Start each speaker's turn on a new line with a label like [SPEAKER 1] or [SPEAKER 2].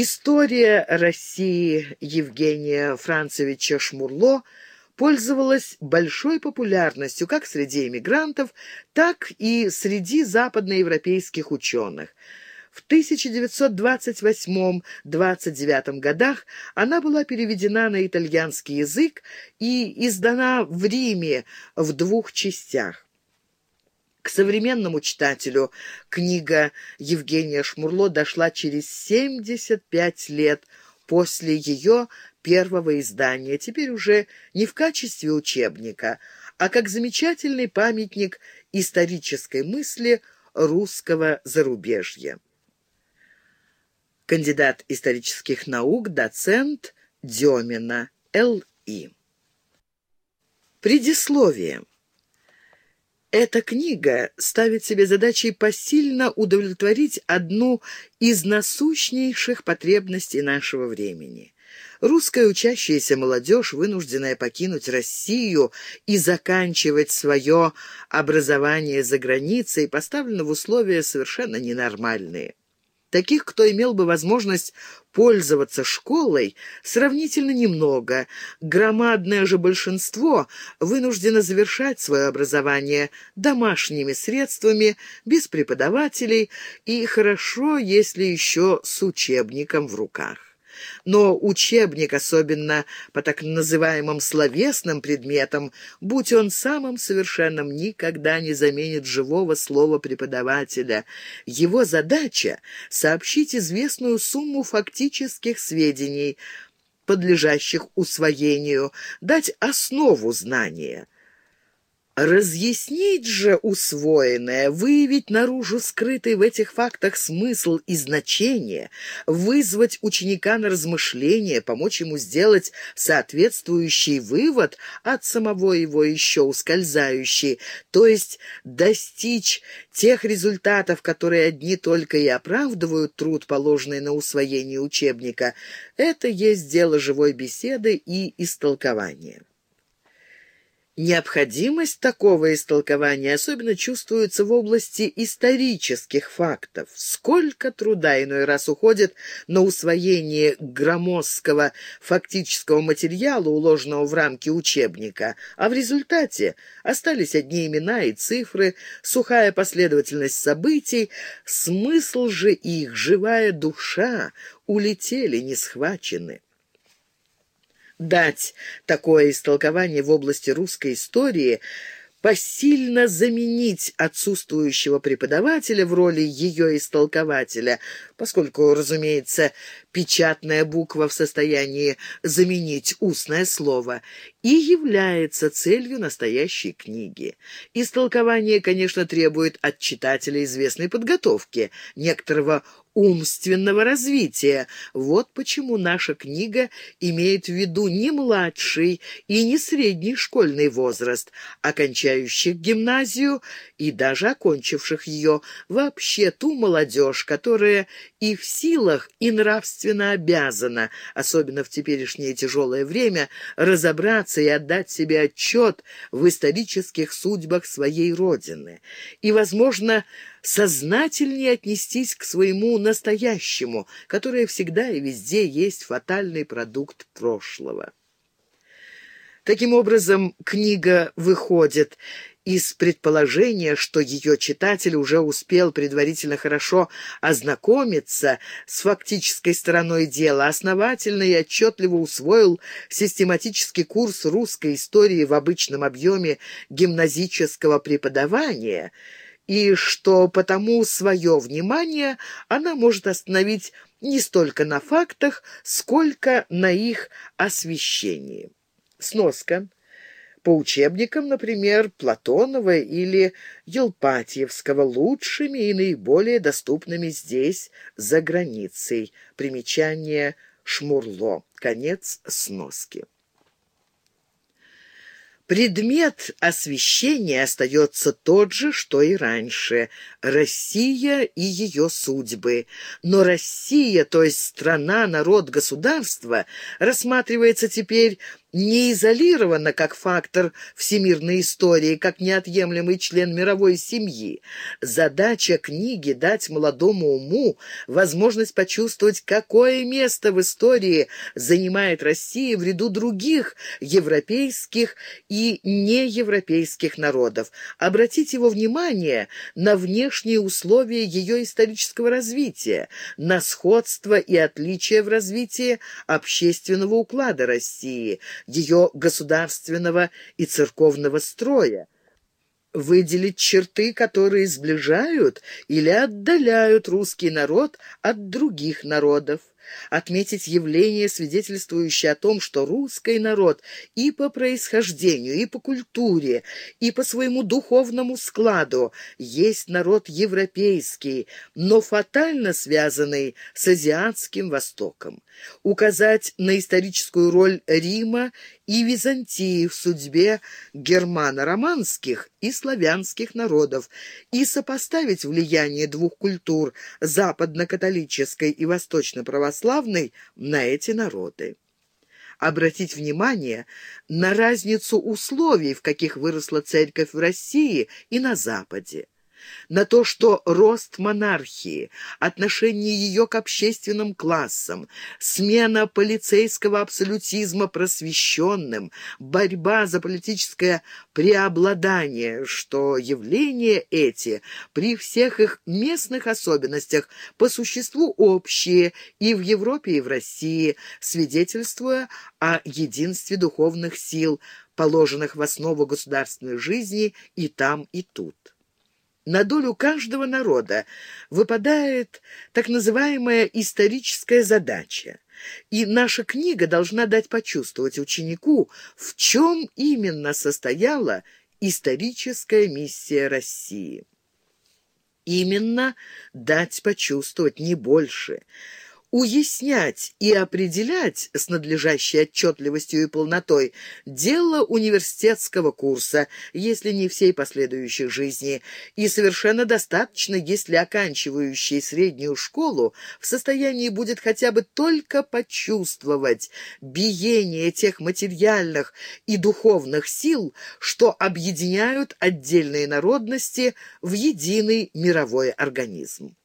[SPEAKER 1] История России Евгения Францевича Шмурло пользовалась большой популярностью как среди эмигрантов, так и среди западноевропейских ученых. В 1928-29 годах она была переведена на итальянский язык и издана в Риме в двух частях. К современному читателю книга Евгения Шмурло дошла через 75 лет после ее первого издания, теперь уже не в качестве учебника, а как замечательный памятник исторической мысли русского зарубежья. Кандидат исторических наук, доцент Демина, Л.И. Предисловие. Эта книга ставит себе задачей посильно удовлетворить одну из насущнейших потребностей нашего времени. Русская учащаяся молодежь, вынужденная покинуть Россию и заканчивать свое образование за границей, поставлена в условия совершенно ненормальные. Таких, кто имел бы возможность пользоваться школой, сравнительно немного. Громадное же большинство вынуждено завершать свое образование домашними средствами, без преподавателей и хорошо, если еще с учебником в руках. Но учебник, особенно по так называемым словесным предметам, будь он самым совершенным, никогда не заменит живого слова преподавателя. Его задача — сообщить известную сумму фактических сведений, подлежащих усвоению, дать основу знания — Разъяснить же усвоенное, выявить наружу скрытый в этих фактах смысл и значение, вызвать ученика на размышление, помочь ему сделать соответствующий вывод от самого его еще ускользающий, то есть достичь тех результатов, которые одни только и оправдывают труд, положенный на усвоение учебника, это есть дело живой беседы и истолкования. Необходимость такого истолкования особенно чувствуется в области исторических фактов. Сколько труда иной раз уходит на усвоение громоздкого фактического материала, уложенного в рамки учебника, а в результате остались одни имена и цифры, сухая последовательность событий, смысл же их, живая душа, улетели, не схвачены дать такое истолкование в области русской истории – посильно заменить отсутствующего преподавателя в роли ее истолкователя, поскольку, разумеется, печатная буква в состоянии заменить устное слово, и является целью настоящей книги. Истолкование, конечно, требует от читателя известной подготовки, некоторого умственного развития. Вот почему наша книга имеет в виду не младший и не средний школьный возраст, окончающих гимназию и даже окончивших ее, вообще ту молодежь, которая и в силах, и нравственно обязана, особенно в теперешнее тяжелое время, разобраться и отдать себе отчет в исторических судьбах своей Родины. И, возможно, сознательнее отнестись к своему настоящему, которое всегда и везде есть фатальный продукт прошлого. Таким образом, книга выходит из предположения, что ее читатель уже успел предварительно хорошо ознакомиться с фактической стороной дела, основательно и отчетливо усвоил систематический курс русской истории в обычном объеме гимназического преподавания – и что потому свое внимание она может остановить не столько на фактах, сколько на их освещении. Сноска. По учебникам, например, Платонова или Елпатьевского, лучшими и наиболее доступными здесь, за границей. Примечание Шмурло. Конец сноски. Предмет освещения остается тот же, что и раньше – Россия и ее судьбы. Но Россия, то есть страна, народ, государство, рассматривается теперь не изолирована как фактор всемирной истории, как неотъемлемый член мировой семьи. Задача книги — дать молодому уму возможность почувствовать, какое место в истории занимает Россия в ряду других европейских и неевропейских народов, обратить его внимание на внешние условия ее исторического развития, на сходство и отличия в развитии общественного уклада России — ее государственного и церковного строя, выделить черты, которые сближают или отдаляют русский народ от других народов, отметить явление, свидетельствующее о том, что русский народ и по происхождению, и по культуре, и по своему духовному складу есть народ европейский, но фатально связанный с азиатским Востоком. Указать на историческую роль Рима и Византии в судьбе германо-романских и славянских народов и сопоставить влияние двух культур – западно-католической и восточно-православной – на эти народы. Обратить внимание на разницу условий, в каких выросла церковь в России и на Западе на то, что рост монархии, отношение ее к общественным классам, смена полицейского абсолютизма просвещенным, борьба за политическое преобладание, что явления эти при всех их местных особенностях по существу общие и в Европе, и в России, свидетельствуя о единстве духовных сил, положенных в основу государственной жизни и там, и тут. На долю каждого народа выпадает так называемая историческая задача. И наша книга должна дать почувствовать ученику, в чем именно состояла историческая миссия России. Именно дать почувствовать, не больше – уяснять и определять с надлежащей отчетливостью и полнотой дело университетского курса, если не всей последующей жизни, и совершенно достаточно, если оканчивающий среднюю школу в состоянии будет хотя бы только почувствовать биение тех материальных и духовных сил, что объединяют отдельные народности в единый мировой организм.